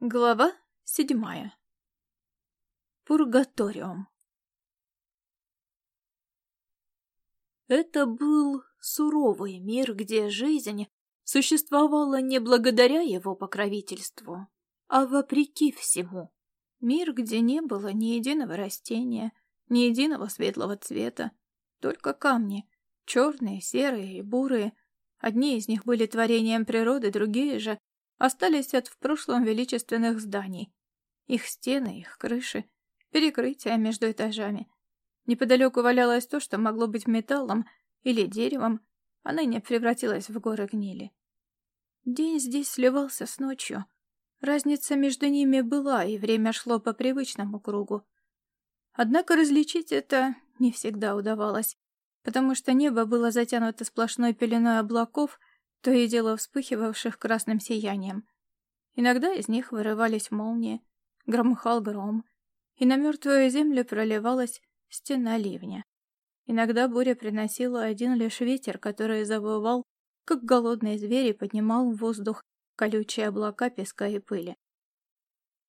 Глава седьмая. Пургаториум. Это был суровый мир, где жизнь существовала не благодаря его покровительству, а вопреки всему. Мир, где не было ни единого растения, ни единого светлого цвета, только камни, черные, серые и бурые. Одни из них были творением природы, другие же остались от в прошлом величественных зданий. Их стены, их крыши, перекрытия между этажами. Неподалеку валялось то, что могло быть металлом или деревом, а ныне превратилось в горы гнили. День здесь сливался с ночью. Разница между ними была, и время шло по привычному кругу. Однако различить это не всегда удавалось, потому что небо было затянуто сплошной пеленой облаков, то и дело вспыхивавших красным сиянием. Иногда из них вырывались молнии, громыхал гром, и на мертвую землю проливалась стена ливня. Иногда буря приносила один лишь ветер, который завывал, как голодный зверь, и поднимал в воздух колючие облака песка и пыли.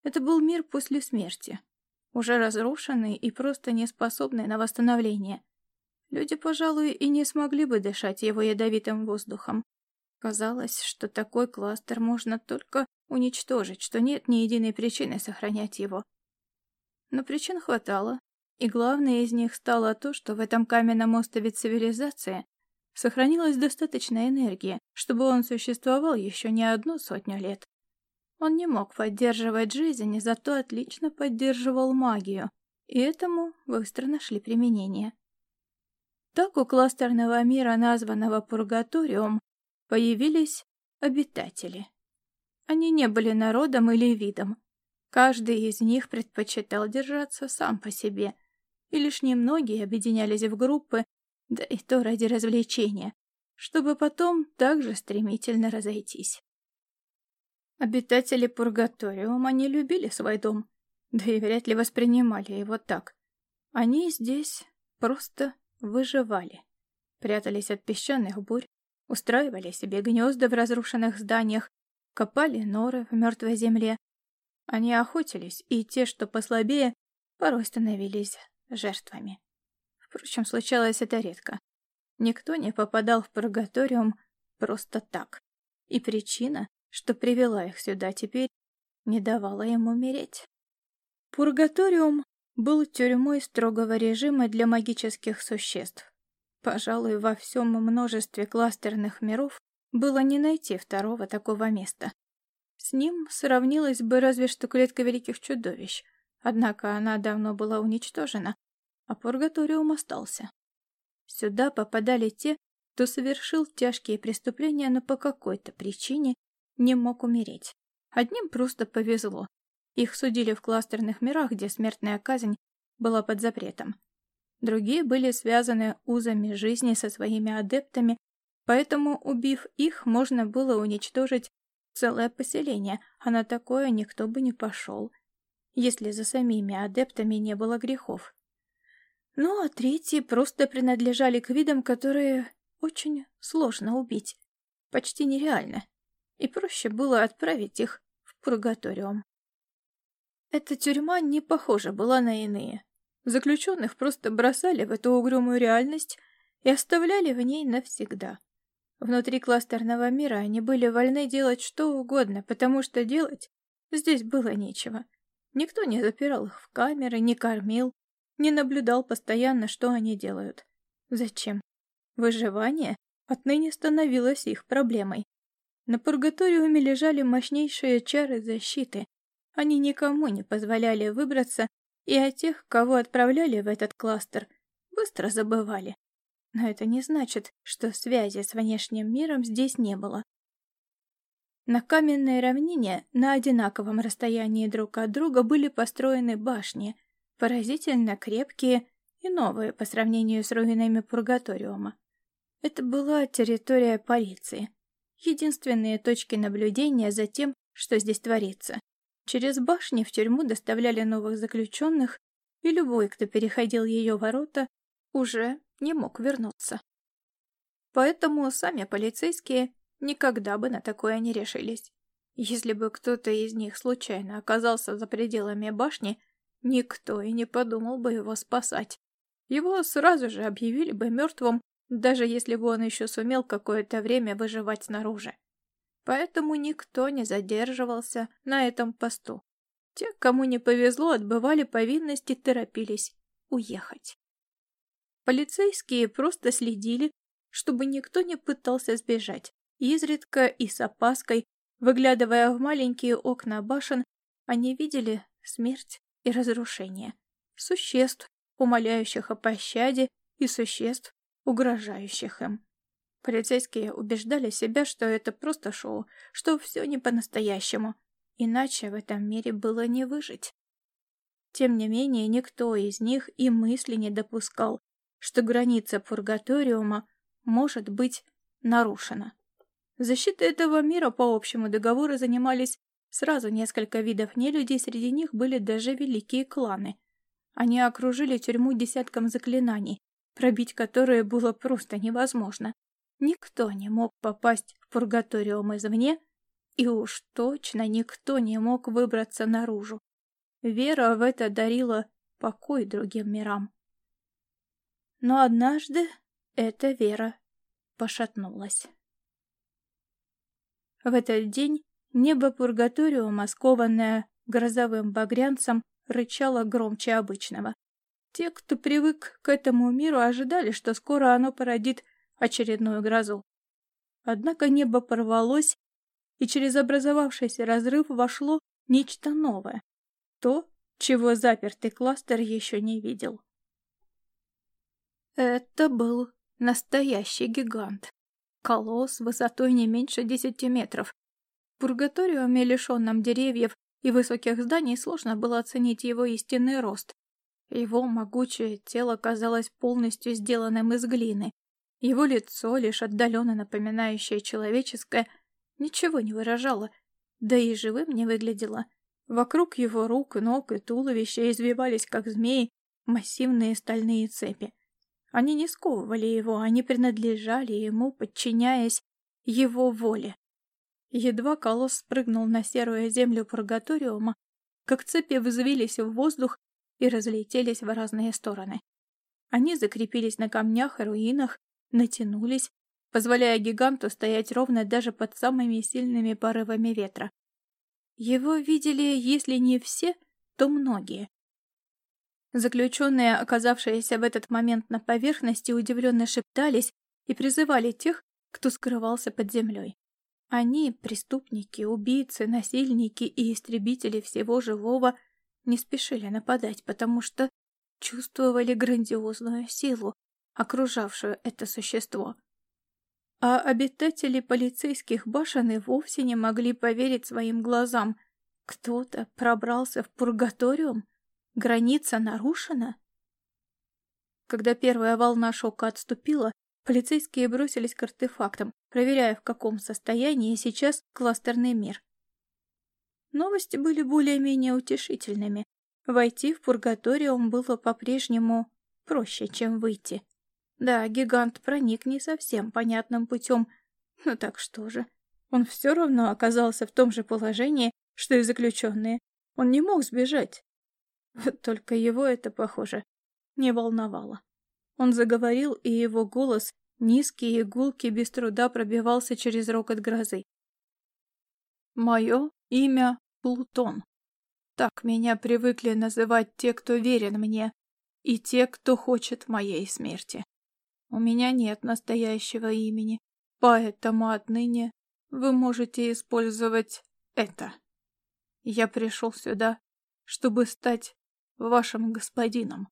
Это был мир после смерти, уже разрушенный и просто неспособный на восстановление. Люди, пожалуй, и не смогли бы дышать его ядовитым воздухом. Казалось, что такой кластер можно только уничтожить, что нет ни единой причины сохранять его. Но причин хватало, и главной из них стало то, что в этом каменном острове цивилизации сохранилась достаточно энергии, чтобы он существовал еще не одну сотню лет. Он не мог поддерживать жизнь, зато отлично поддерживал магию, и этому быстро нашли применение. Так у кластерного мира, названного Пургаториум, появились обитатели. Они не были народом или видом. Каждый из них предпочитал держаться сам по себе, и лишь немногие объединялись в группы, да и то ради развлечения, чтобы потом также стремительно разойтись. Обитатели Пургаториума не любили свой дом, да и вряд ли воспринимали его так. Они здесь просто выживали, прятались от песчаных бурь, устраивали себе гнезда в разрушенных зданиях, копали норы в мертвой земле. Они охотились, и те, что послабее, порой становились жертвами. Впрочем, случалось это редко. Никто не попадал в пургаториум просто так. И причина, что привела их сюда теперь, не давала им умереть. Пургаториум был тюрьмой строгого режима для магических существ. Пожалуй, во всем множестве кластерных миров было не найти второго такого места. С ним сравнилась бы разве что клетка великих чудовищ, однако она давно была уничтожена, а пургаториум остался. Сюда попадали те, кто совершил тяжкие преступления, но по какой-то причине не мог умереть. Одним просто повезло. Их судили в кластерных мирах, где смертная казнь была под запретом. Другие были связаны узами жизни со своими адептами, поэтому, убив их, можно было уничтожить целое поселение, а на такое никто бы не пошел, если за самими адептами не было грехов. Ну, а третьи просто принадлежали к видам, которые очень сложно убить, почти нереально, и проще было отправить их в пургаториум. Эта тюрьма не похожа была на иные. Заключенных просто бросали в эту угрюмую реальность и оставляли в ней навсегда. Внутри кластерного мира они были вольны делать что угодно, потому что делать здесь было нечего. Никто не запирал их в камеры, не кормил, не наблюдал постоянно, что они делают. Зачем? Выживание отныне становилось их проблемой. На пургаториуме лежали мощнейшие чары защиты. Они никому не позволяли выбраться и о тех, кого отправляли в этот кластер, быстро забывали. Но это не значит, что связи с внешним миром здесь не было. На каменной равнине на одинаковом расстоянии друг от друга были построены башни, поразительно крепкие и новые по сравнению с руинами Пургаториума. Это была территория полиции. Единственные точки наблюдения за тем, что здесь творится. Через башни в тюрьму доставляли новых заключенных, и любой, кто переходил ее ворота, уже не мог вернуться. Поэтому сами полицейские никогда бы на такое не решились. Если бы кто-то из них случайно оказался за пределами башни, никто и не подумал бы его спасать. Его сразу же объявили бы мертвым, даже если бы он еще сумел какое-то время выживать снаружи. Поэтому никто не задерживался на этом посту. Те, кому не повезло, отбывали повинности, торопились уехать. Полицейские просто следили, чтобы никто не пытался сбежать. Изредка и с опаской, выглядывая в маленькие окна башен, они видели смерть и разрушение. Существ, умоляющих о пощаде, и существ, угрожающих им. Полицейские убеждали себя, что это просто шоу, что все не по-настоящему, иначе в этом мире было не выжить. Тем не менее, никто из них и мысли не допускал, что граница пургаториума может быть нарушена. Защитой этого мира по общему договору занимались сразу несколько видов нелюдей, среди них были даже великие кланы. Они окружили тюрьму десятком заклинаний, пробить которые было просто невозможно. Никто не мог попасть в пургаториум извне, и уж точно никто не мог выбраться наружу. Вера в это дарила покой другим мирам. Но однажды эта вера пошатнулась. В этот день небо пургаториума, скованное грозовым багрянцем, рычало громче обычного. Те, кто привык к этому миру, ожидали, что скоро оно породит очередную грозу. Однако небо порвалось, и через образовавшийся разрыв вошло нечто новое. То, чего запертый кластер еще не видел. Это был настоящий гигант. Колосс высотой не меньше десяти метров. В пургаториуме, лишенном деревьев и высоких зданий, сложно было оценить его истинный рост. Его могучее тело казалось полностью сделанным из глины. Его лицо, лишь отдаленно напоминающее человеческое, ничего не выражало, да и живым не выглядело. Вокруг его рук, ног и туловища извивались, как змеи, массивные стальные цепи. Они не сковывали его, они принадлежали ему, подчиняясь его воле. Едва колосс спрыгнул на серую землю пургаториума, как цепи взвились в воздух и разлетелись в разные стороны. Они закрепились на камнях и руинах, натянулись, позволяя гиганту стоять ровно даже под самыми сильными порывами ветра. Его видели, если не все, то многие. Заключенные, оказавшиеся в этот момент на поверхности, удивленно шептались и призывали тех, кто скрывался под землей. Они, преступники, убийцы, насильники и истребители всего живого, не спешили нападать, потому что чувствовали грандиозную силу, окружавшую это существо. А обитатели полицейских башен и вовсе не могли поверить своим глазам. Кто-то пробрался в пургаториум? Граница нарушена? Когда первая волна шока отступила, полицейские бросились к артефактам, проверяя, в каком состоянии сейчас кластерный мир. Новости были более-менее утешительными. Войти в пургаториум было по-прежнему проще, чем выйти. Да, гигант проник не совсем понятным путем, но так что же? Он все равно оказался в том же положении, что и заключенные. Он не мог сбежать. Вот только его это, похоже, не волновало. Он заговорил, и его голос, низкий и гулкий, без труда пробивался через рокот грозы. «Мое имя Плутон. Так меня привыкли называть те, кто верен мне, и те, кто хочет моей смерти. У меня нет настоящего имени, поэтому отныне вы можете использовать это. Я пришел сюда, чтобы стать вашим господином.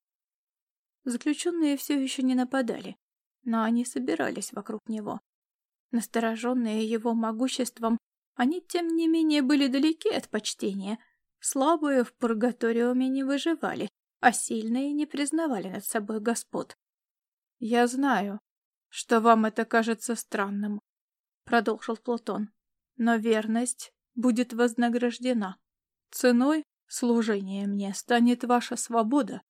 Заключенные все еще не нападали, но они собирались вокруг него. Настороженные его могуществом, они, тем не менее, были далеки от почтения. Слабые в пургаториуме не выживали, а сильные не признавали над собой господ. «Я знаю, что вам это кажется странным», — продолжил Плутон, «но верность будет вознаграждена. Ценой служения мне станет ваша свобода.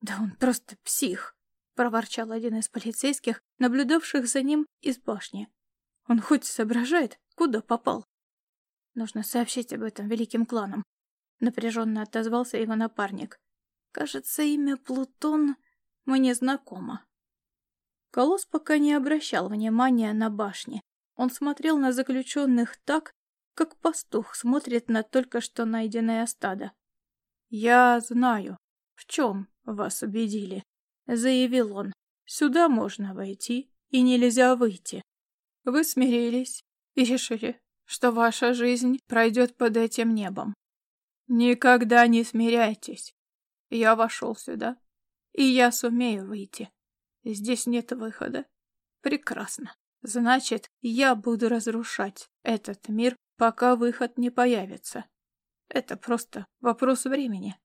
Да он просто псих, проворчал один из полицейских, наблюдавших за ним из башни. Он хоть соображает, куда попал? Нужно сообщить об этом великим кланам. Напряженно отозвался его напарник. Кажется, имя Плутон мне знакомо. Колосс пока не обращал внимания на башни. Он смотрел на заключенных так, как пастух смотрит на только что найденное стадо. «Я знаю, в чем вас убедили», — заявил он. «Сюда можно войти, и нельзя выйти. Вы смирились и решили, что ваша жизнь пройдет под этим небом. Никогда не смиряйтесь. Я вошел сюда, и я сумею выйти. Здесь нет выхода. Прекрасно. Значит, я буду разрушать этот мир, пока выход не появится. Это просто вопрос времени.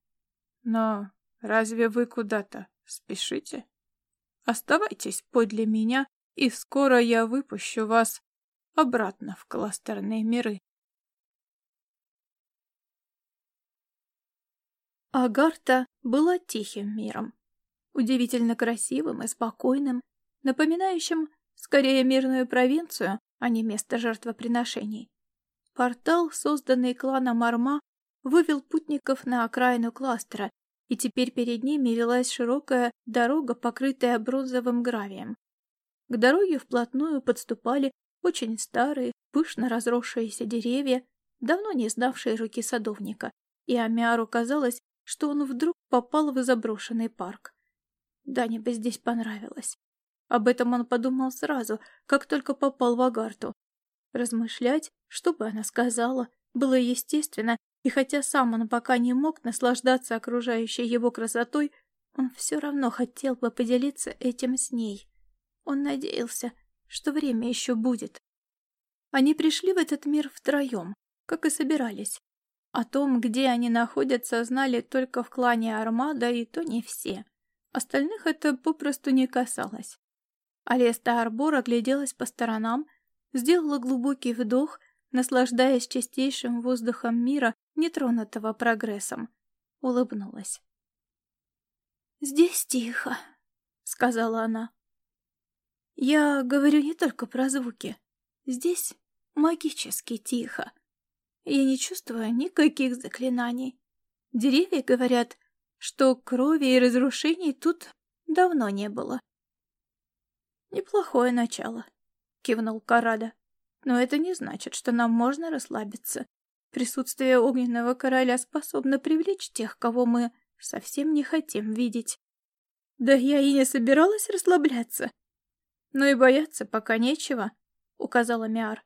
Но разве вы куда-то спешите? Оставайтесь подле меня, и скоро я выпущу вас обратно в кластерные миры. Агарта была тихим миром, удивительно красивым и спокойным, напоминающим скорее мирную провинцию, а не место жертвоприношений. Портал, созданный кланом Арма, вывел путников на окраину кластера, и теперь перед ними велась широкая дорога, покрытая бронзовым гравием. К дороге вплотную подступали очень старые, пышно разросшиеся деревья, давно не знавшие руки садовника, и Амиару казалось, что он вдруг попал в заброшенный парк. Дане бы здесь понравилось. Об этом он подумал сразу, как только попал в Агарту. Размышлять, что бы она сказала, было естественно, и хотя сам он пока не мог наслаждаться окружающей его красотой, он все равно хотел бы поделиться этим с ней. Он надеялся, что время еще будет. Они пришли в этот мир втроем, как и собирались. О том, где они находятся, знали только в клане Армада, и то не все. Остальных это попросту не касалось. Алеста Арбор огляделась по сторонам, сделала глубокий вдох, наслаждаясь чистейшим воздухом мира, нетронутого прогрессом. Улыбнулась. «Здесь тихо», — сказала она. «Я говорю не только про звуки. Здесь магически тихо. Я не чувствую никаких заклинаний. Деревья говорят, что крови и разрушений тут давно не было. Неплохое начало, кивнул Карада. Но это не значит, что нам можно расслабиться. Присутствие огненного короля способно привлечь тех, кого мы совсем не хотим видеть. Да я и не собиралась расслабляться. Но и бояться пока нечего, указала Миар.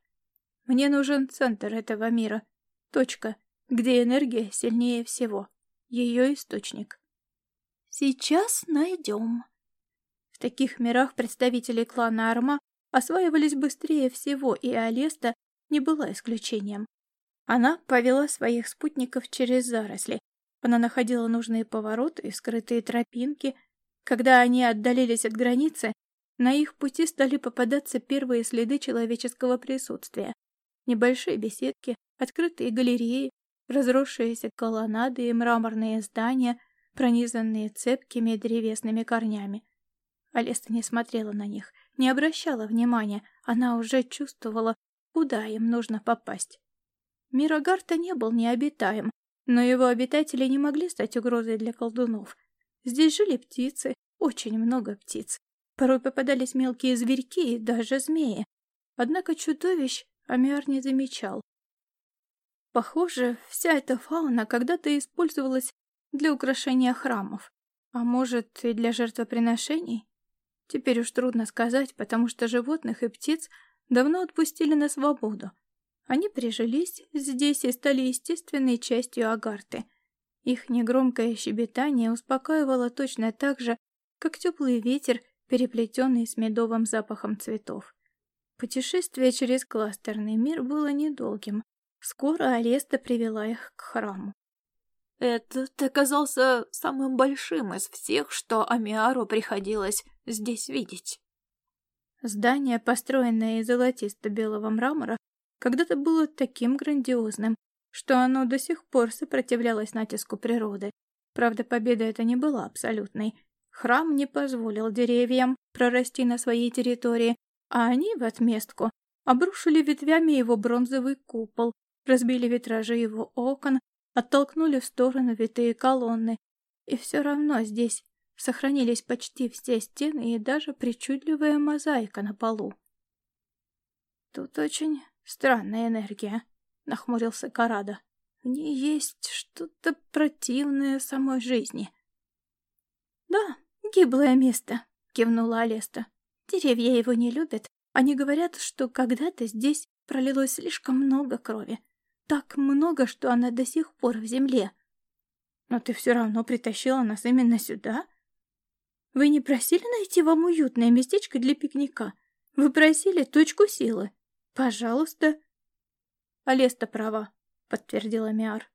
Мне нужен центр этого мира. Точка, где энергия сильнее всего. Ее источник. Сейчас найдем. В таких мирах представители клана Арма осваивались быстрее всего, и Алеста не была исключением. Она повела своих спутников через заросли. Она находила нужные повороты и скрытые тропинки. Когда они отдалились от границы, на их пути стали попадаться первые следы человеческого присутствия. Небольшие беседки, открытые галереи, разросшиеся колоннады и мраморные здания, пронизанные цепкими древесными корнями. Алеста не смотрела на них, не обращала внимания, она уже чувствовала, куда им нужно попасть. Мир Агарта не был необитаем, но его обитатели не могли стать угрозой для колдунов. Здесь жили птицы, очень много птиц. Порой попадались мелкие зверьки и даже змеи. Однако чудовищ Амиар не замечал. Похоже, вся эта фауна когда-то использовалась для украшения храмов, а может и для жертвоприношений. Теперь уж трудно сказать, потому что животных и птиц давно отпустили на свободу. Они прижились здесь и стали естественной частью Агарты. Их негромкое щебетание успокаивало точно так же, как теплый ветер, переплетенный с медовым запахом цветов. Путешествие через кластерный мир было недолгим. Скоро Алеста привела их к храму. Этот оказался самым большим из всех, что Амиару приходилось здесь видеть. Здание, построенное из золотисто-белого мрамора, когда-то было таким грандиозным, что оно до сих пор сопротивлялось натиску природы. Правда, победа эта не была абсолютной. Храм не позволил деревьям прорасти на своей территории, а они в отместку обрушили ветвями его бронзовый купол, разбили витражи его окон, оттолкнули в сторону витые колонны. И все равно здесь сохранились почти все стены и даже причудливая мозаика на полу. «Тут очень странная энергия», — нахмурился Карада. «В ней есть что-то противное самой жизни». «Да, гиблое место», — кивнула Алеста. «Деревья его не любят. Они говорят, что когда-то здесь пролилось слишком много крови. Так много, что она до сих пор в земле. Но ты все равно притащила нас именно сюда?» Вы не просили найти вам уютное местечко для пикника? Вы просили точку силы. Пожалуйста. Алеста права, подтвердила Миар.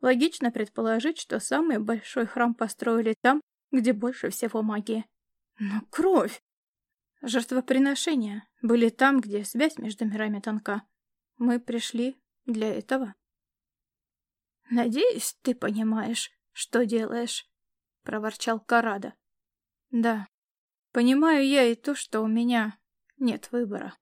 Логично предположить, что самый большой храм построили там, где больше всего магии. Но кровь! Жертвоприношения были там, где связь между мирами тонка. Мы пришли для этого. «Надеюсь, ты понимаешь, что делаешь», — проворчал Карада. Да, понимаю я и то, что у меня нет выбора.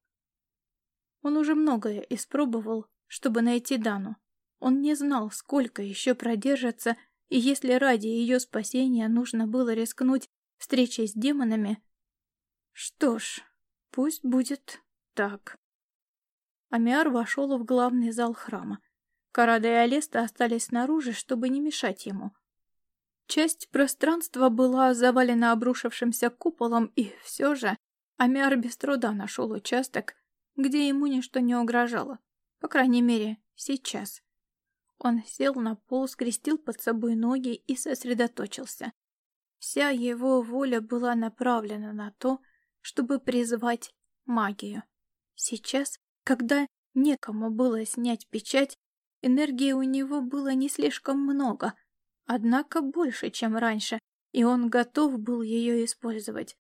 Он уже многое испробовал, чтобы найти Дану. Он не знал, сколько еще продержится, и если ради ее спасения нужно было рискнуть встречей с демонами... Что ж, пусть будет так. Амиар вошел в главный зал храма. Карада и Алеста остались снаружи, чтобы не мешать ему. Часть пространства была завалена обрушившимся куполом, и все же Амиар без труда нашел участок, где ему ничто не угрожало. По крайней мере, сейчас. Он сел на пол, скрестил под собой ноги и сосредоточился. Вся его воля была направлена на то, чтобы призвать магию. Сейчас, когда некому было снять печать, энергии у него было не слишком много — однако больше, чем раньше, и он готов был ее использовать.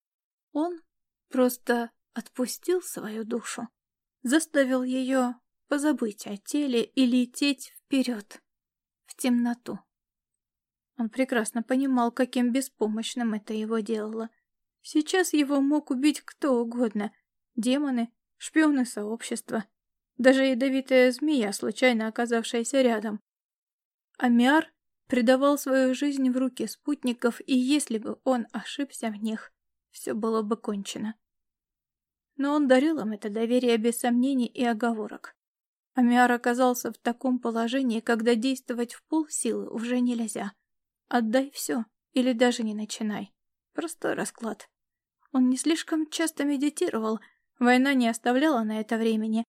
Он просто отпустил свою душу, заставил ее позабыть о теле и лететь вперед, в темноту. Он прекрасно понимал, каким беспомощным это его делало. Сейчас его мог убить кто угодно — демоны, шпионы сообщества, даже ядовитая змея, случайно оказавшаяся рядом. Амиар предавал свою жизнь в руки спутников, и если бы он ошибся в них, все было бы кончено. Но он дарил им это доверие без сомнений и оговорок. Амиар оказался в таком положении, когда действовать в полсилы уже нельзя. Отдай все, или даже не начинай. Простой расклад. Он не слишком часто медитировал, война не оставляла на это времени,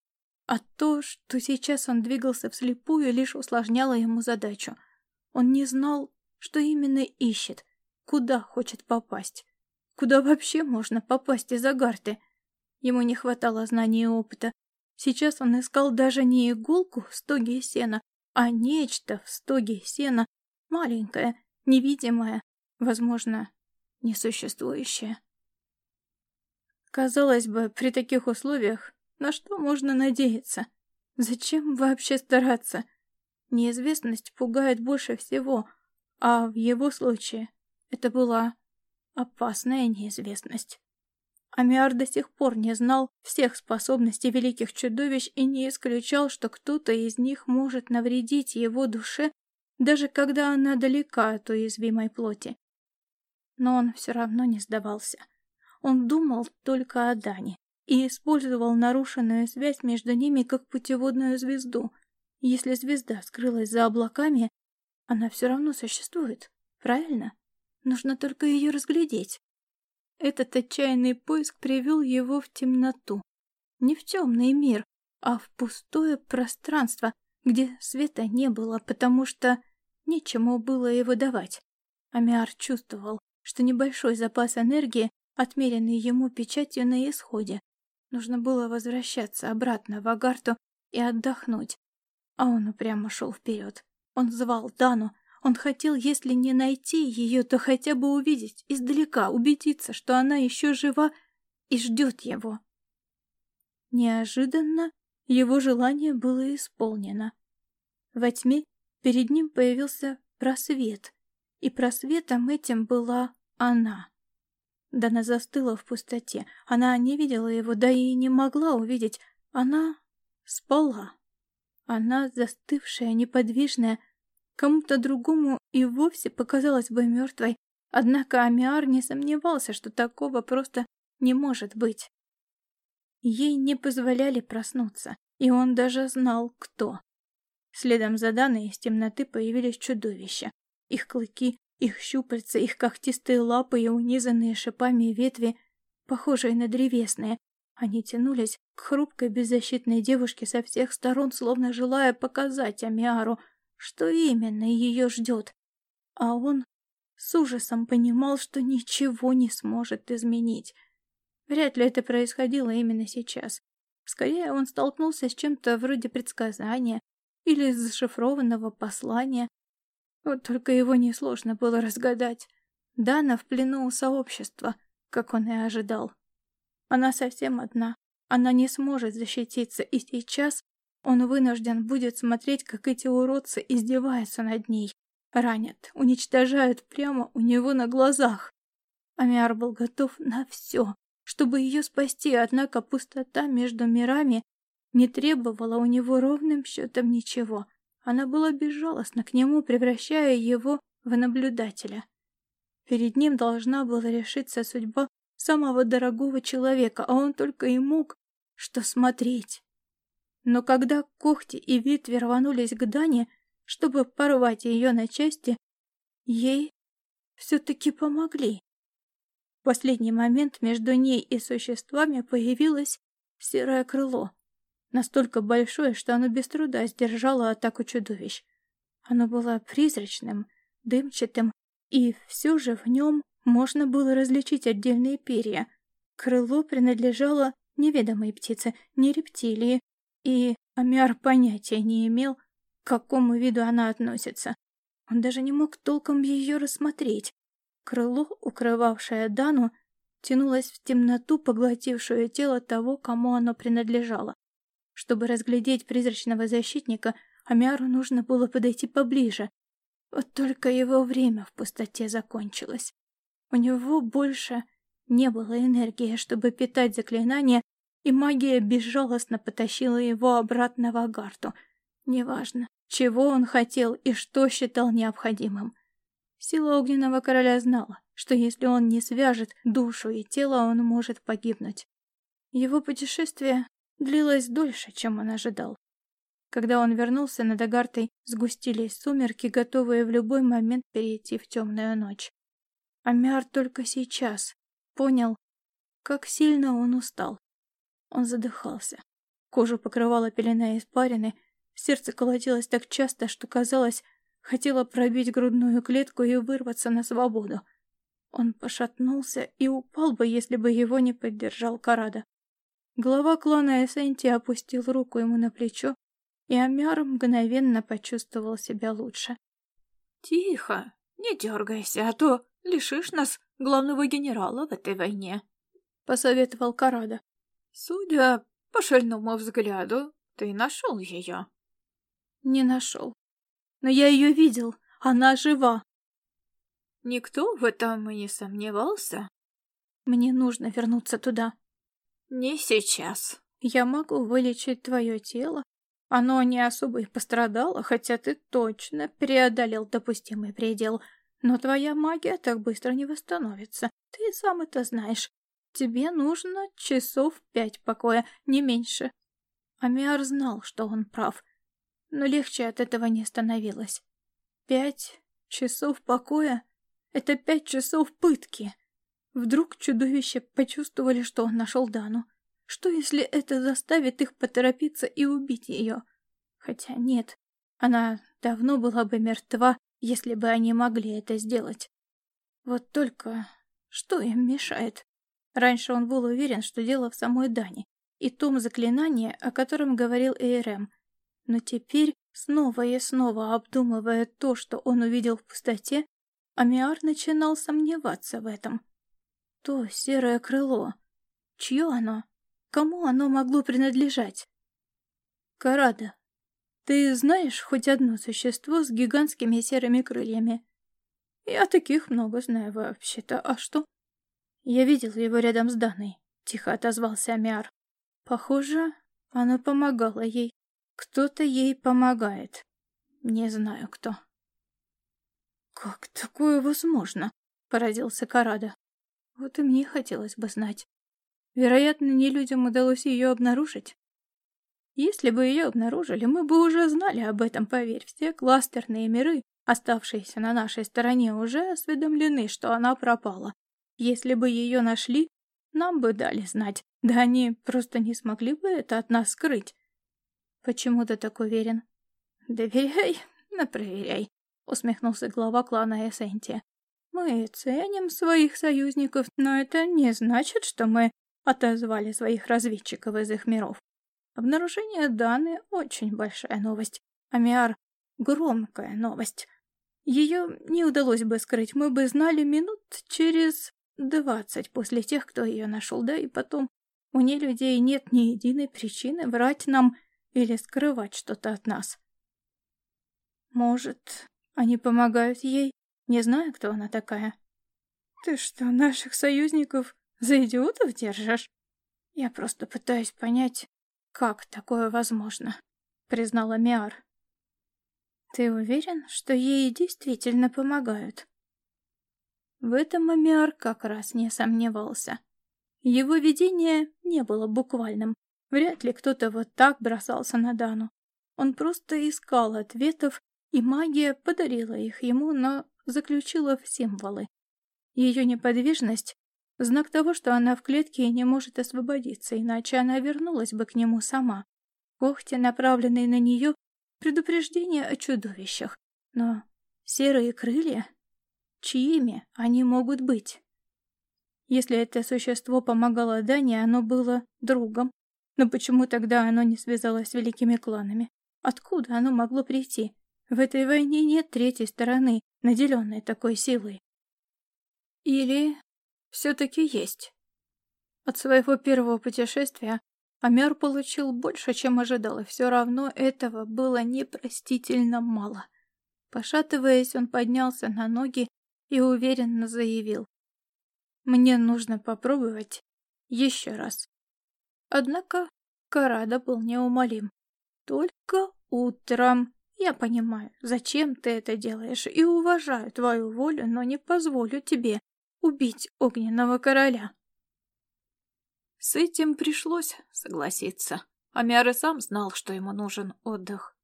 а то, что сейчас он двигался вслепую, лишь усложняло ему задачу — он не знал, что именно ищет, куда хочет попасть. Куда вообще можно попасть из Агарты? Ему не хватало знаний и опыта. Сейчас он искал даже не иголку в стоге сена, а нечто в стоге сена, маленькое, невидимое, возможно, несуществующее. Казалось бы, при таких условиях на что можно надеяться? Зачем вообще стараться? Неизвестность пугает больше всего, а в его случае это была опасная неизвестность. Амиар до сих пор не знал всех способностей великих чудовищ и не исключал, что кто-то из них может навредить его душе, даже когда она далека от уязвимой плоти. Но он все равно не сдавался. Он думал только о Дане и использовал нарушенную связь между ними как путеводную звезду — если звезда скрылась за облаками, она все равно существует, правильно? Нужно только ее разглядеть. Этот отчаянный поиск привел его в темноту. Не в темный мир, а в пустое пространство, где света не было, потому что нечему было его давать. Амиар чувствовал, что небольшой запас энергии, отмеренный ему печатью на исходе. Нужно было возвращаться обратно в Агарту и отдохнуть. А он упрямо шел вперед. Он звал Дану. Он хотел, если не найти ее, то хотя бы увидеть издалека, убедиться, что она еще жива и ждет его. Неожиданно его желание было исполнено. Во тьме перед ним появился просвет, и просветом этим была она. Дана застыла в пустоте. Она не видела его, да и не могла увидеть, Она спала. Она, застывшая, неподвижная, кому-то другому и вовсе показалась бы мертвой, однако Амиар не сомневался, что такого просто не может быть. Ей не позволяли проснуться, и он даже знал, кто. Следом за Даной из темноты появились чудовища. Их клыки, их щупальца, их когтистые лапы и унизанные шипами ветви, похожие на древесные, они тянулись к хрупкой беззащитной девушке со всех сторон, словно желая показать Амиару, что именно ее ждет. А он с ужасом понимал, что ничего не сможет изменить. Вряд ли это происходило именно сейчас. Скорее, он столкнулся с чем-то вроде предсказания или зашифрованного послания. Вот только его несложно было разгадать. Дана в плену у сообщества, как он и ожидал. Она совсем одна. Она не сможет защититься, и сейчас он вынужден будет смотреть, как эти уродцы издеваются над ней. Ранят, уничтожают прямо у него на глазах. Амиар был готов на все, чтобы ее спасти, однако пустота между мирами не требовала у него ровным счетом ничего. Она была безжалостна к нему, превращая его в наблюдателя. Перед ним должна была решиться судьба самого дорогого человека, а он только и мог что смотреть. Но когда когти и ветви рванулись к Дане, чтобы порвать ее на части, ей все-таки помогли. В последний момент между ней и существами появилось серое крыло, настолько большое, что оно без труда сдержало атаку чудовищ. Оно было призрачным, дымчатым, и все же в нем можно было различить отдельные перья. Крыло принадлежало неведомой птице, не рептилии, и Амиар понятия не имел, к какому виду она относится. Он даже не мог толком ее рассмотреть. Крыло, укрывавшее Дану, тянулось в темноту, поглотившую тело того, кому оно принадлежало. Чтобы разглядеть призрачного защитника, Амиару нужно было подойти поближе. Вот только его время в пустоте закончилось. У него больше не было энергии, чтобы питать заклинание, и магия безжалостно потащила его обратно в Агарту. Неважно, чего он хотел и что считал необходимым. Сила Огненного Короля знала, что если он не свяжет душу и тело, он может погибнуть. Его путешествие длилось дольше, чем он ожидал. Когда он вернулся над Агартой, сгустились сумерки, готовые в любой момент перейти в темную ночь. Амиар только сейчас понял, как сильно он устал. Он задыхался. Кожу покрывала пелена испарины, сердце колотилось так часто, что, казалось, хотело пробить грудную клетку и вырваться на свободу. Он пошатнулся и упал бы, если бы его не поддержал Карада. Глава клана Эссенти опустил руку ему на плечо, и Амиар мгновенно почувствовал себя лучше. «Тихо, не дергайся, а то лишишь нас главного генерала в этой войне», — посоветовал Карада. «Судя по шальному взгляду, ты нашел ее». «Не нашел. Но я ее видел. Она жива». «Никто в этом и не сомневался?» «Мне нужно вернуться туда». «Не сейчас». «Я могу вылечить твое тело. Оно не особо и пострадало, хотя ты точно преодолел допустимый предел». Но твоя магия так быстро не восстановится. Ты сам это знаешь. Тебе нужно часов пять покоя, не меньше. Амиар знал, что он прав, но легче от этого не становилось. Пять часов покоя — это пять часов пытки. Вдруг чудовища почувствовали, что он нашел Дану. Что, если это заставит их поторопиться и убить ее? Хотя нет, она давно была бы мертва, если бы они могли это сделать. Вот только что им мешает? Раньше он был уверен, что дело в самой Дане и том заклинании, о котором говорил Эйрем. Но теперь, снова и снова обдумывая то, что он увидел в пустоте, Амиар начинал сомневаться в этом. То серое крыло. Чье оно? Кому оно могло принадлежать? Карада, ты знаешь хоть одно существо с гигантскими серыми крыльями? Я таких много знаю вообще-то. А что? Я видел его рядом с Даной. Тихо отозвался Амиар. Похоже, Оно помогало ей. Кто-то ей помогает. Не знаю кто. «Как такое возможно?» — поразился Карада. «Вот и мне хотелось бы знать. Вероятно, не людям удалось ее обнаружить. Если бы ее обнаружили, мы бы уже знали об этом, поверь. Все кластерные миры, оставшиеся на нашей стороне, уже осведомлены, что она пропала. Если бы ее нашли, нам бы дали знать. Да они просто не смогли бы это от нас скрыть. Почему ты так уверен? Доверяй, но проверяй, усмехнулся глава клана Эссентия. Мы ценим своих союзников, но это не значит, что мы отозвали своих разведчиков из их миров. Обнаружение Даны — очень большая новость. Амиар — громкая новость. Ее не удалось бы скрыть, мы бы знали минут через двадцать после тех, кто ее нашел, да и потом у людей нет ни единой причины врать нам или скрывать что-то от нас. Может, они помогают ей, не знаю, кто она такая. Ты что, наших союзников за идиотов держишь? Я просто пытаюсь понять, как такое возможно, признала Миар. Ты уверен, что ей действительно помогают? В этом Амиар как раз не сомневался. Его видение не было буквальным. Вряд ли кто-то вот так бросался на Дану. Он просто искал ответов, и магия подарила их ему, но заключила в символы. Ее неподвижность — знак того, что она в клетке и не может освободиться, иначе она вернулась бы к нему сама. Когти, направленные на нее, предупреждение о чудовищах. Но серые крылья Чьими они могут быть? Если это существо помогало Дане, оно было другом. Но почему тогда оно не связалось с великими кланами? Откуда оно могло прийти? В этой войне нет третьей стороны, наделенной такой силой. Или все-таки есть? От своего первого путешествия Амер получил больше, чем ожидал, и все равно этого было непростительно мало. Пошатываясь, он поднялся на ноги и уверенно заявил. «Мне нужно попробовать еще раз». Однако Карада был неумолим. «Только утром. Я понимаю, зачем ты это делаешь, и уважаю твою волю, но не позволю тебе убить огненного короля». С этим пришлось согласиться. Амиар и сам знал, что ему нужен отдых.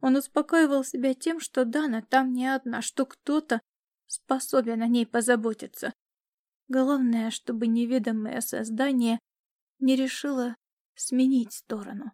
Он успокаивал себя тем, что Дана там не одна, что кто-то способен о ней позаботиться. Главное, чтобы неведомое создание не решило сменить сторону.